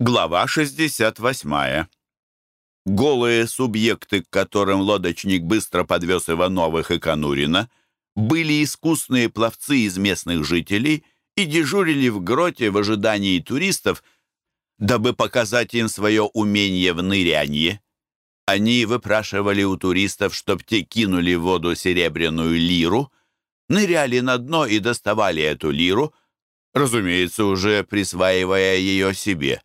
Глава 68. Голые субъекты, к которым лодочник быстро подвез Ивановых и Конурина, были искусные пловцы из местных жителей и дежурили в гроте в ожидании туристов, дабы показать им свое умение в нырянье. Они выпрашивали у туристов, чтоб те кинули в воду серебряную лиру, ныряли на дно и доставали эту лиру, разумеется, уже присваивая ее себе.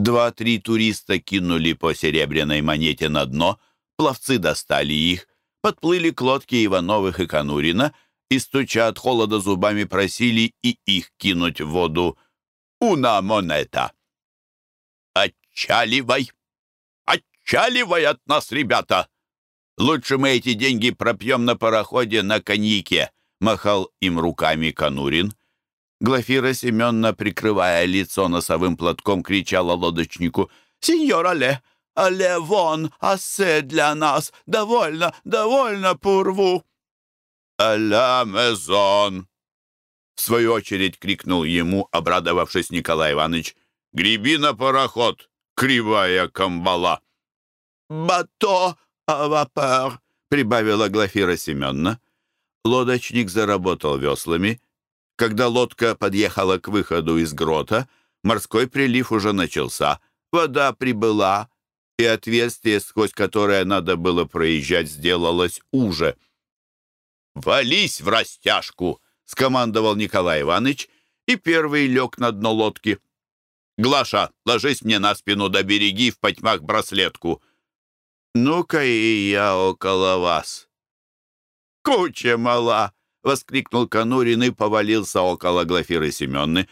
Два-три туриста кинули по серебряной монете на дно, пловцы достали их, подплыли к лодке Ивановых и Конурина и, стуча от холода зубами, просили и их кинуть в воду. «Уна монета!» «Отчаливай! Отчаливай от нас, ребята! Лучше мы эти деньги пропьем на пароходе на коньяке!» махал им руками Конурин. Глафира Семеновна, прикрывая лицо носовым платком, кричала лодочнику «Сеньор Але! Але вон! Ассе для нас! Довольно! Довольно, пурву!» «Аля мезон!» В свою очередь крикнул ему, обрадовавшись Николай Иванович. «Греби на пароход, кривая камбала!» «Бато авапер!» прибавила Глафира Семеновна. Лодочник заработал веслами, когда лодка подъехала к выходу из грота, морской прилив уже начался, вода прибыла, и отверстие, сквозь которое надо было проезжать, сделалось уже. «Вались в растяжку!» — скомандовал Николай Иванович, и первый лег на дно лодки. «Глаша, ложись мне на спину да береги в потьмах браслетку». «Ну-ка и я около вас». «Куча мала!» — воскликнул Конурин и повалился около Глафиры Семенны.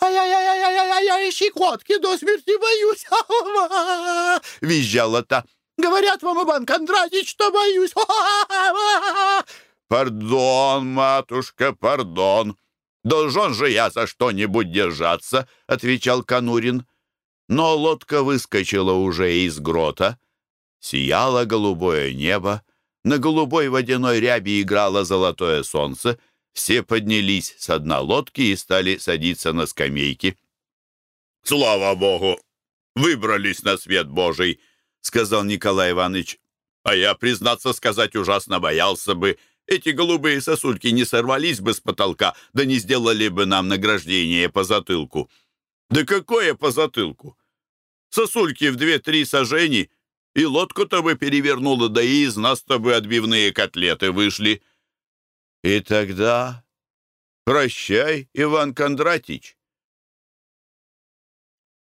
«Ай-яй-яй-яй-яй-яй, щекотки до смерти боюсь!» — визжала та. «Говорят вам, Иван Кондратич, что боюсь!» «Пардон, матушка, пардон! Должен же я за что-нибудь держаться!» — отвечал Конурин. Но лодка выскочила уже из грота. Сияло голубое небо, на голубой водяной ряби играло золотое солнце. Все поднялись с дна лодки и стали садиться на скамейки. «Слава Богу! Выбрались на свет Божий!» — сказал Николай Иванович. «А я, признаться сказать, ужасно боялся бы. Эти голубые сосульки не сорвались бы с потолка, да не сделали бы нам награждение по затылку». «Да какое по затылку? Сосульки в две-три сажени и лодку-то бы перевернула, да и из нас-то бы отбивные котлеты вышли. И тогда прощай, Иван Кондратич.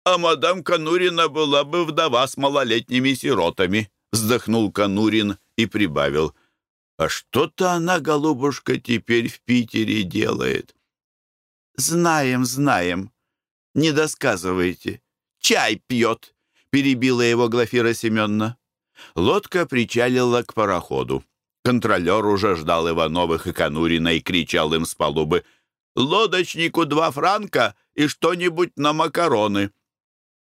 А мадам Конурина была бы вдова с малолетними сиротами, вздохнул Конурин и прибавил. А что-то она, голубушка, теперь в Питере делает. Знаем, знаем. Не досказывайте. Чай пьет перебила его Глафира Семеновна. Лодка причалила к пароходу. Контролер уже ждал Ивановых и Конурина и кричал им с палубы «Лодочнику два франка и что-нибудь на макароны».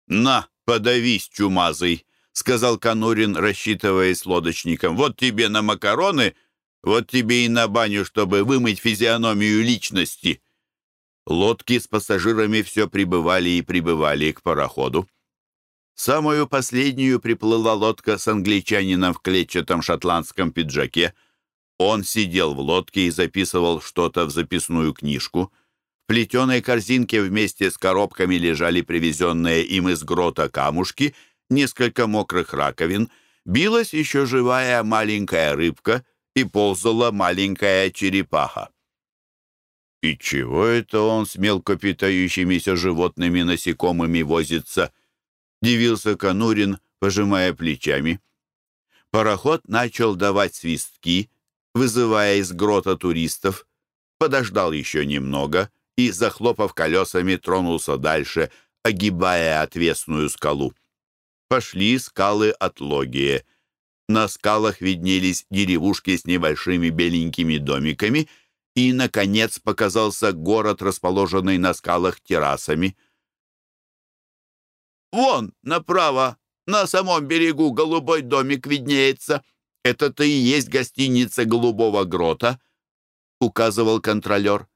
«На, подавись, чумазый», — сказал Конурин, рассчитываясь лодочником. «Вот тебе на макароны, вот тебе и на баню, чтобы вымыть физиономию личности». Лодки с пассажирами все прибывали и прибывали к пароходу. Самую последнюю приплыла лодка с англичанином в клетчатом шотландском пиджаке. Он сидел в лодке и записывал что-то в записную книжку. В плетеной корзинке вместе с коробками лежали привезенные им из грота камушки, несколько мокрых раковин, билась еще живая маленькая рыбка и ползала маленькая черепаха. «И чего это он с мелкопитающимися животными насекомыми возится?» — дивился Конурин, пожимая плечами. Пароход начал давать свистки, вызывая из грота туристов, подождал еще немного и, захлопав колесами, тронулся дальше, огибая отвесную скалу. Пошли скалы от Логия. На скалах виднелись деревушки с небольшими беленькими домиками, и, наконец, показался город, расположенный на скалах террасами — Вон, направо, на самом берегу голубой домик виднеется. Это-то и есть гостиница Голубого грота», — указывал контролер.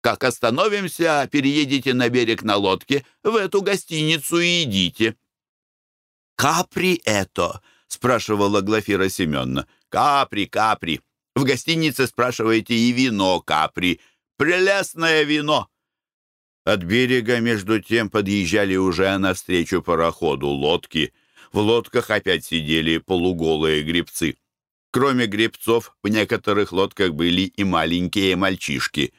Как остановимся, переедете на берег на лодке, в эту гостиницу и идите». «Капри это?» — спрашивала Глафира Семеновна. «Капри, капри. В гостинице спрашиваете и вино капри. Прелестное вино!» От берега, между тем, подъезжали уже навстречу пароходу лодки. В лодках опять сидели полуголые гребцы. Кроме гребцов, в некоторых лодках были и маленькие мальчишки.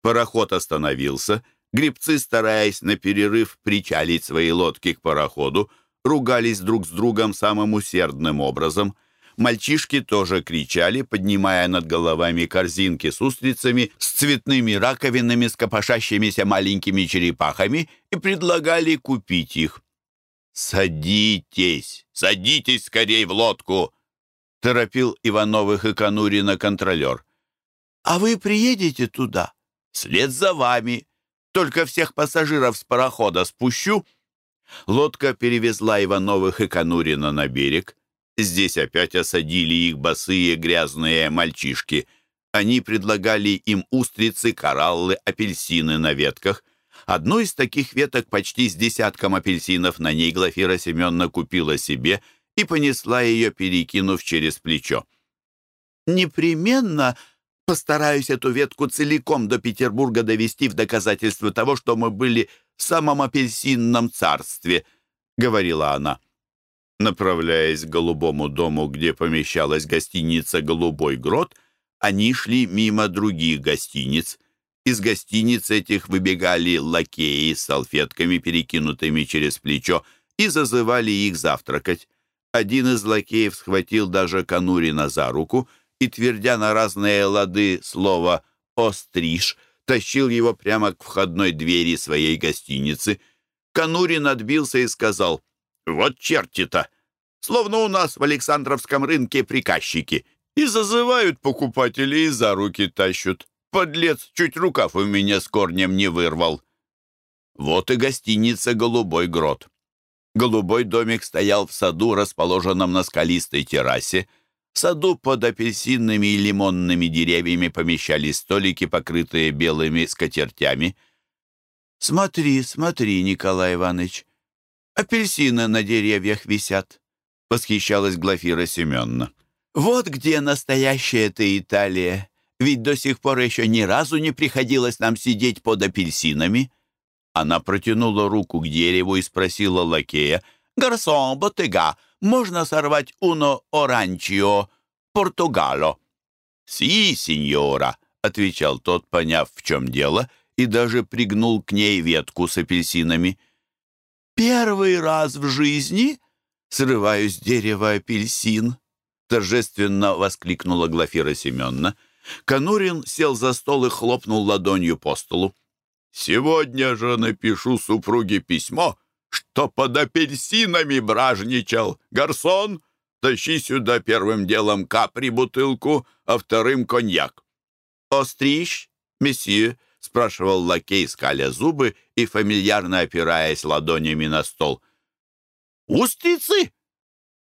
Пароход остановился. Гребцы, стараясь на перерыв причалить свои лодки к пароходу, ругались друг с другом самым усердным образом. Мальчишки тоже кричали, поднимая над головами корзинки с устрицами, с цветными раковинами, с копошащимися маленькими черепахами и предлагали купить их. «Садитесь, садитесь скорей в лодку!» — торопил Ивановых и Конурина контролер. «А вы приедете туда?» «След за вами. Только всех пассажиров с парохода спущу». Лодка перевезла Ивановых и Конурина на берег. Здесь опять осадили их босые грязные мальчишки. Они предлагали им устрицы, кораллы, апельсины на ветках. Одну из таких веток почти с десятком апельсинов на ней Глафира Семеновна купила себе и понесла ее, перекинув через плечо. «Непременно постараюсь эту ветку целиком до Петербурга довести в доказательство того, что мы были в самом апельсинном царстве», — говорила она. Направляясь к голубому дому, где помещалась гостиница «Голубой грот», они шли мимо других гостиниц. Из гостиниц этих выбегали лакеи с салфетками, перекинутыми через плечо, и зазывали их завтракать. Один из лакеев схватил даже Конурина за руку и, твердя на разные лады слово «остриж», тащил его прямо к входной двери своей гостиницы. Конурин отбился и сказал «Вот черти-то! Словно у нас в Александровском рынке приказчики. И зазывают покупателей и за руки тащут. Подлец, чуть рукав у меня с корнем не вырвал». Вот и гостиница «Голубой грот». Голубой домик стоял в саду, расположенном на скалистой террасе. В саду под апельсинными и лимонными деревьями помещались столики, покрытые белыми скатертями. «Смотри, смотри, Николай Иванович, апельсины на деревьях висят», — восхищалась Глафира Семеновна. «Вот где настоящая ты Италия. Ведь до сих пор еще ни разу не приходилось нам сидеть под апельсинами». Она протянула руку к дереву и спросила лакея, «Гарсон, ботега, можно сорвать уно оранчио, португало?» «Си, сеньора», — отвечал тот, поняв, в чем дело, и даже пригнул к ней ветку с апельсинами. «Первый раз в жизни срываю с дерева апельсин», — торжественно воскликнула Глафира Семеновна. Конурин сел за стол и хлопнул ладонью по столу. Сегодня же напишу супруге письмо, что под апельсинами бражничал. Гарсон, тащи сюда первым делом капри бутылку, а вторым коньяк. «Острищ, месье?» — спрашивал лакей, скаля зубы и фамильярно опираясь ладонями на стол. «Устрицы?»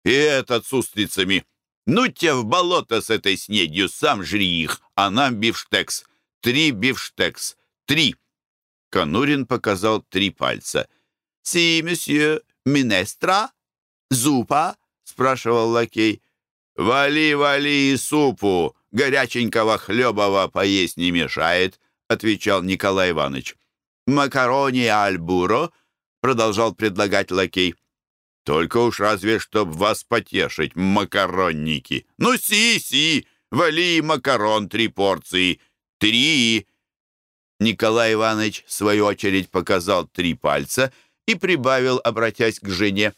«И этот с устрицами. Ну тебя в болото с этой снедью, сам жри их, а нам бифштекс. Три бифштекс. Три!» Конурин показал три пальца. «Си, месье, минестра? Зупа?» — спрашивал лакей. «Вали, вали и супу! Горяченького хлебова поесть не мешает», — отвечал Николай Иванович. «Макарони альбуро?» — продолжал предлагать лакей. «Только уж разве чтоб вас потешить, макаронники! Ну, си-си! Вали макарон три порции! Три!» Николай Иванович, в свою очередь, показал три пальца и прибавил, обратясь к жене.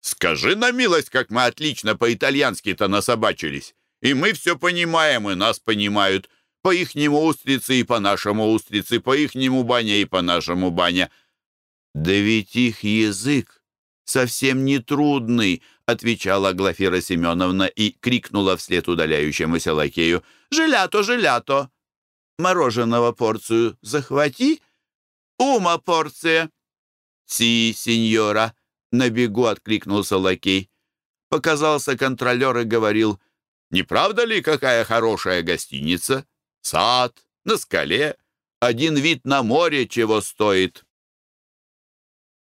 «Скажи на милость, как мы отлично по-итальянски-то насобачились. И мы все понимаем, и нас понимают. По-ихнему устрицы и по-нашему устрицы, по-ихнему баня и по-нашему баня». «Да ведь их язык совсем не трудный», — отвечала Глафира Семеновна и крикнула вслед удаляющемуся лакею. «Желято, желято!» Мороженого порцию захвати. Ума порция. Си, сеньора. На бегу откликнулся лакей. Показался контролер и говорил, «Не правда ли, какая хорошая гостиница? Сад, на скале, Один вид на море чего стоит.